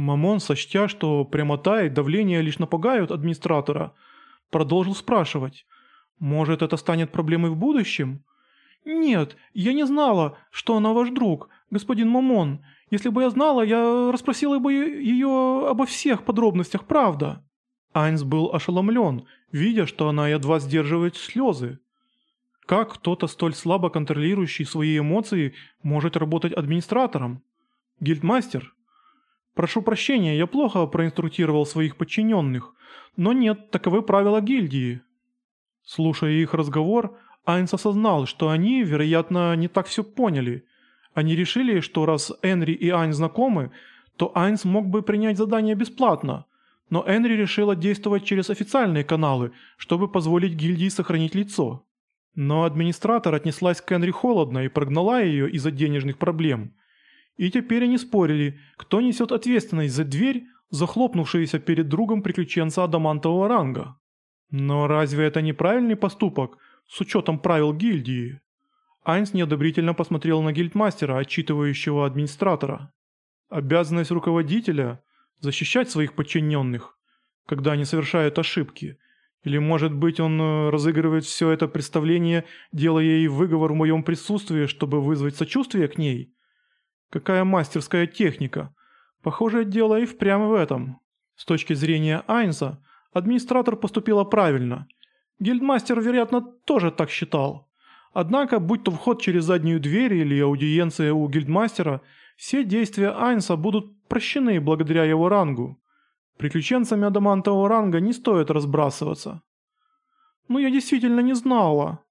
Мамон, сочтя, что прямота и давление лишь напугают администратора, продолжил спрашивать. «Может, это станет проблемой в будущем?» «Нет, я не знала, что она ваш друг, господин Мамон. Если бы я знала, я расспросила бы ее обо всех подробностях, правда». Айнс был ошеломлен, видя, что она едва сдерживает слезы. Как кто-то столь слабо контролирующий свои эмоции может работать администратором? Гильдмастер? Прошу прощения, я плохо проинструктировал своих подчиненных, но нет, таковы правила гильдии. Слушая их разговор, Айнс осознал, что они, вероятно, не так все поняли. Они решили, что раз Энри и Айнс знакомы, то Айнс мог бы принять задание бесплатно. Но Энри решила действовать через официальные каналы, чтобы позволить гильдии сохранить лицо. Но администратор отнеслась к Энри холодно и прогнала ее из-за денежных проблем. И теперь они спорили, кто несет ответственность за дверь, захлопнувшуюся перед другом приключенца адамантового ранга. Но разве это неправильный поступок с учетом правил гильдии? Айнс неодобрительно посмотрел на гильдмастера, отчитывающего администратора. Обязанность руководителя – защищать своих подчиненных, когда они совершают ошибки. Или, может быть, он э, разыгрывает все это представление, делая ей выговор в моем присутствии, чтобы вызвать сочувствие к ней? Какая мастерская техника. Похоже, дело и впрямь в этом. С точки зрения Айнса, администратор поступила правильно. Гильдмастер, вероятно, тоже так считал. Однако, будь то вход через заднюю дверь или аудиенция у гильдмастера, все действия Айнса будут прощены благодаря его рангу. Приключенцами адамантового ранга не стоит разбрасываться. «Ну я действительно не знала».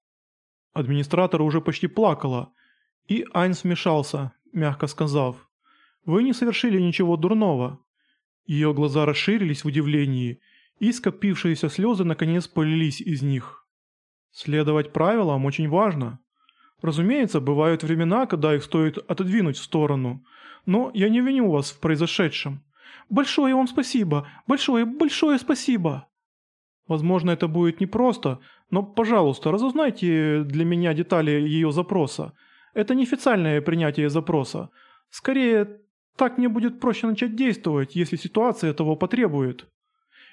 Администратор уже почти плакала, и Айнс вмешался, мягко сказав, «Вы не совершили ничего дурного». Ее глаза расширились в удивлении, и скопившиеся слезы наконец полились из них. Следовать правилам очень важно. Разумеется, бывают времена, когда их стоит отодвинуть в сторону, но я не виню вас в произошедшем. Большое вам спасибо, большое, большое спасибо. Возможно, это будет непросто, но, пожалуйста, разузнайте для меня детали ее запроса. Это неофициальное принятие запроса. Скорее, так мне будет проще начать действовать, если ситуация того потребует.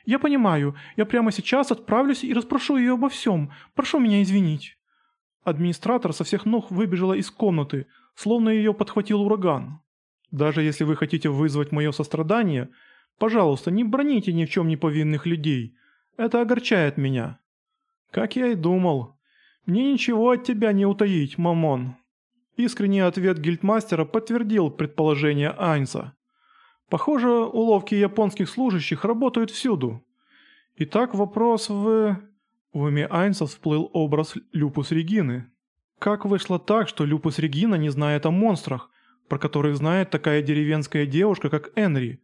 «Я понимаю. Я прямо сейчас отправлюсь и расспрошу ее обо всем. Прошу меня извинить». Администратор со всех ног выбежала из комнаты, словно ее подхватил ураган. «Даже если вы хотите вызвать мое сострадание, пожалуйста, не броните ни в чем не повинных людей. Это огорчает меня». «Как я и думал. Мне ничего от тебя не утаить, Мамон». Искренний ответ гильдмастера подтвердил предположение Айнса. Похоже, уловки японских служащих работают всюду. Итак, вопрос в... В уме Айнса всплыл образ Люпус Регины. Как вышло так, что Люпус Регина не знает о монстрах, про которых знает такая деревенская девушка, как Энри?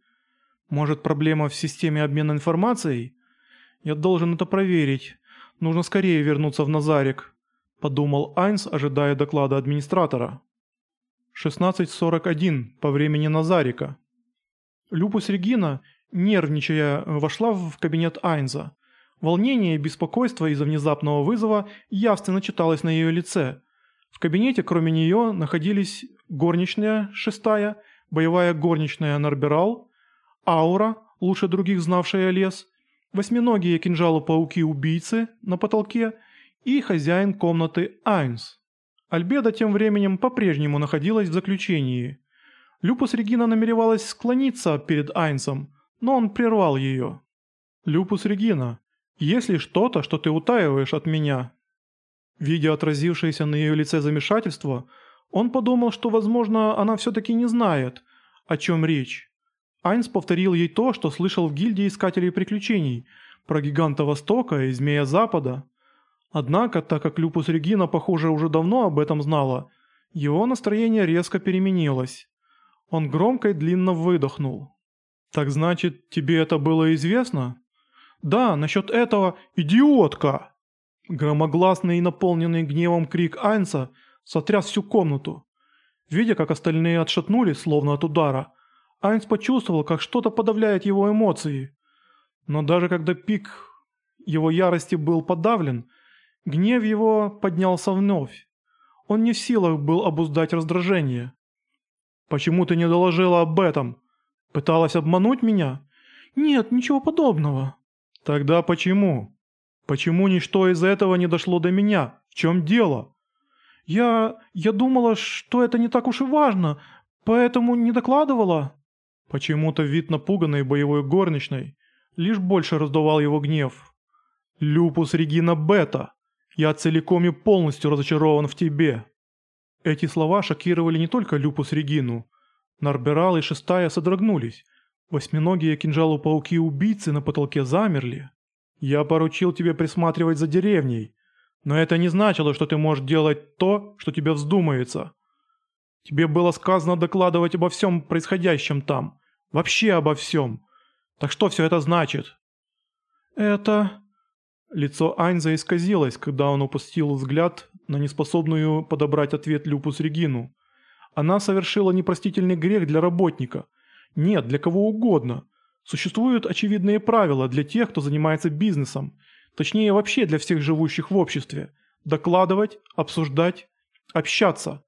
Может, проблема в системе обмена информацией? Я должен это проверить. Нужно скорее вернуться в Назарик, подумал Айнс, ожидая доклада администратора. 16.41 по времени Назарика. Люпус Регина, нервничая, вошла в кабинет Айнза. Волнение и беспокойство из-за внезапного вызова явственно читалось на ее лице. В кабинете, кроме нее, находились горничная, шестая, боевая горничная Нарберал, Аура, лучше других знавшая лес, восьминогие кинжалы-пауки-убийцы на потолке и хозяин комнаты Айнс. Альбеда тем временем по-прежнему находилась в заключении – Люпус Регина намеревалась склониться перед Айнсом, но он прервал ее. «Люпус Регина, есть ли что-то, что ты утаиваешь от меня?» Видя отразившееся на ее лице замешательство, он подумал, что, возможно, она все-таки не знает, о чем речь. Айнс повторил ей то, что слышал в гильдии Искателей Приключений, про Гиганта Востока и Змея Запада. Однако, так как Люпус Регина, похоже, уже давно об этом знала, его настроение резко переменилось. Он громко и длинно выдохнул. «Так значит, тебе это было известно?» «Да, насчет этого идиотка!» Громогласный и наполненный гневом крик Айнса сотряс всю комнату. Видя, как остальные отшатнулись, словно от удара, Айнс почувствовал, как что-то подавляет его эмоции. Но даже когда пик его ярости был подавлен, гнев его поднялся вновь. Он не в силах был обуздать раздражение. «Почему ты не доложила об этом?» Пыталась обмануть меня? Нет, ничего подобного. Тогда почему? Почему ничто из этого не дошло до меня? В чем дело? Я... я думала, что это не так уж и важно, поэтому не докладывала. Почему-то вид напуганной боевой горничной лишь больше раздувал его гнев. «Люпус Регина Бета, я целиком и полностью разочарован в тебе». Эти слова шокировали не только Люпус Регину. Нарберал и Шестая содрогнулись. Восьминогие кинжалу-пауки-убийцы на потолке замерли. «Я поручил тебе присматривать за деревней, но это не значило, что ты можешь делать то, что тебе вздумается. Тебе было сказано докладывать обо всем происходящем там. Вообще обо всем. Так что все это значит?» «Это...» Лицо Айнза исказилось, когда он упустил взгляд на неспособную подобрать ответ Люпус Регину. Она совершила непростительный грех для работника. Нет, для кого угодно. Существуют очевидные правила для тех, кто занимается бизнесом. Точнее, вообще для всех живущих в обществе. Докладывать, обсуждать, общаться.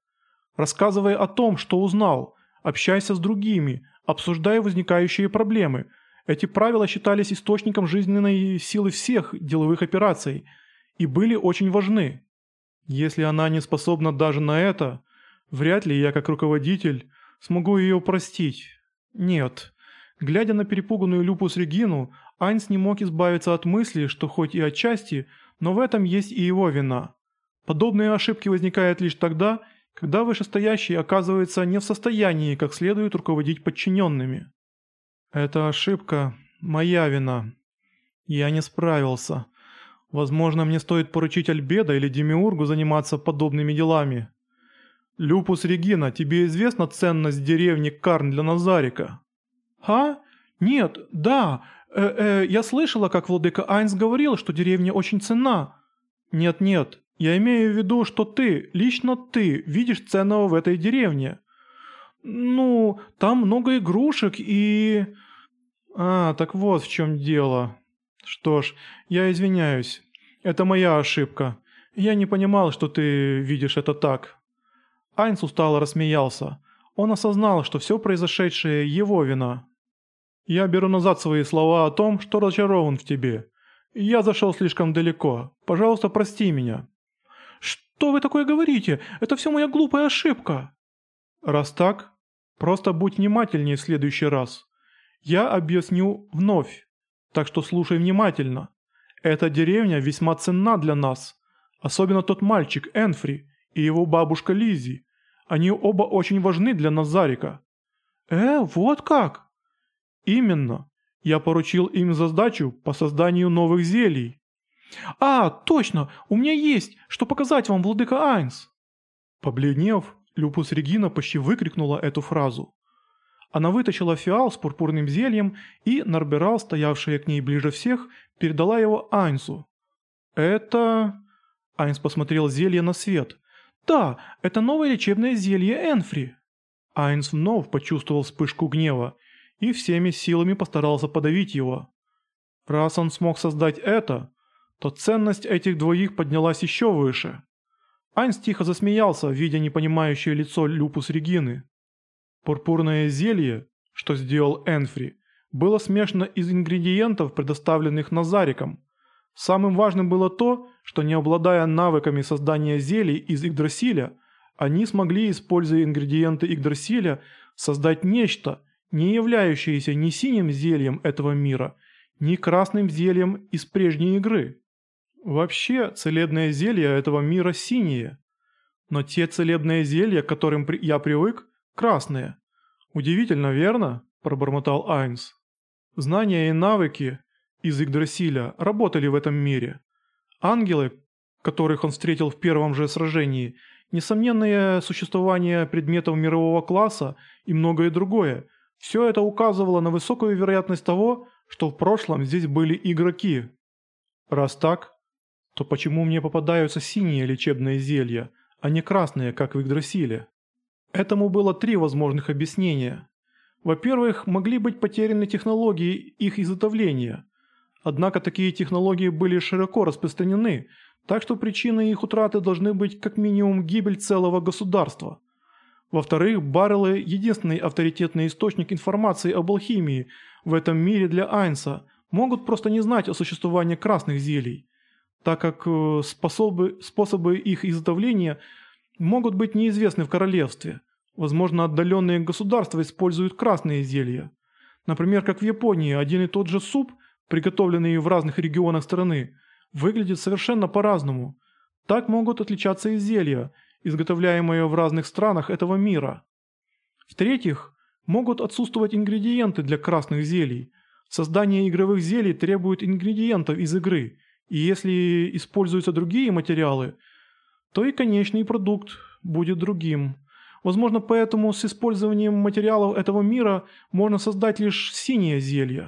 Рассказывая о том, что узнал, общайся с другими, обсуждая возникающие проблемы – эти правила считались источником жизненной силы всех деловых операций и были очень важны. Если она не способна даже на это, вряд ли я как руководитель смогу ее простить. Нет. Глядя на перепуганную Люпус Регину, Айнс не мог избавиться от мысли, что хоть и отчасти, но в этом есть и его вина. Подобные ошибки возникают лишь тогда, когда вышестоящий оказывается не в состоянии как следует руководить подчиненными. «Это ошибка. Моя вина. Я не справился. Возможно, мне стоит поручить Альбедо или Демиургу заниматься подобными делами. Люпус Регина, тебе известна ценность деревни Карн для Назарика?» «А? Нет, да. Э -э, я слышала, как владыка Айнс говорил, что деревня очень ценна». «Нет-нет, я имею в виду, что ты, лично ты, видишь ценного в этой деревне». «Ну, там много игрушек и...» «А, так вот в чем дело. Что ж, я извиняюсь. Это моя ошибка. Я не понимал, что ты видишь это так». Айнс устало рассмеялся. Он осознал, что все произошедшее его вина. «Я беру назад свои слова о том, что разочарован в тебе. Я зашел слишком далеко. Пожалуйста, прости меня». «Что вы такое говорите? Это все моя глупая ошибка». «Раз так, просто будь внимательнее в следующий раз. Я объясню вновь, так что слушай внимательно. Эта деревня весьма ценна для нас, особенно тот мальчик Энфри и его бабушка Лизи. Они оба очень важны для Назарика». «Э, вот как?» «Именно. Я поручил им за сдачу по созданию новых зелий». «А, точно! У меня есть, что показать вам, владыка Айнс!» Побледнев, Люпус Регина почти выкрикнула эту фразу. Она вытащила фиал с пурпурным зельем, и Нарберал, стоявшая к ней ближе всех, передала его Айнсу. «Это...» Айнс посмотрел зелье на свет. «Да, это новое лечебное зелье Энфри». Айнс вновь почувствовал вспышку гнева и всеми силами постарался подавить его. Раз он смог создать это, то ценность этих двоих поднялась еще выше. Айнс тихо засмеялся, видя непонимающее лицо Люпус Регины. Пурпурное зелье, что сделал Энфри, было смешано из ингредиентов, предоставленных Назариком. Самым важным было то, что не обладая навыками создания зелий из Игдрасиля, они смогли, используя ингредиенты Игдрасиля, создать нечто, не являющееся ни синим зельем этого мира, ни красным зельем из прежней игры. Вообще, целебное зелье этого мира синие. Но те целебные зелья, к которым я привык, красные. Удивительно, верно? Пробормотал Айнс. Знания и навыки из Игдрасиля работали в этом мире. Ангелы, которых он встретил в первом же сражении, несомненное существование предметов мирового класса и многое другое, все это указывало на высокую вероятность того, что в прошлом здесь были игроки. Раз так, то почему мне попадаются синие лечебные зелья, а не красные, как в Игдрасиле? Этому было три возможных объяснения. Во-первых, могли быть потеряны технологии их изготовления. Однако такие технологии были широко распространены, так что причиной их утраты должны быть как минимум гибель целого государства. Во-вторых, баррелы – единственный авторитетный источник информации об алхимии в этом мире для Айнса, могут просто не знать о существовании красных зелий, так как э, способы, способы их изготовления могут быть неизвестны в королевстве. Возможно, отдаленные государства используют красные зелья. Например, как в Японии, один и тот же суп, приготовленный в разных регионах страны, выглядит совершенно по-разному. Так могут отличаться и зелья – изготовляемые в разных странах этого мира. В-третьих, могут отсутствовать ингредиенты для красных зелий. Создание игровых зелий требует ингредиентов из игры, и если используются другие материалы, то и конечный продукт будет другим. Возможно, поэтому с использованием материалов этого мира можно создать лишь синее зелье.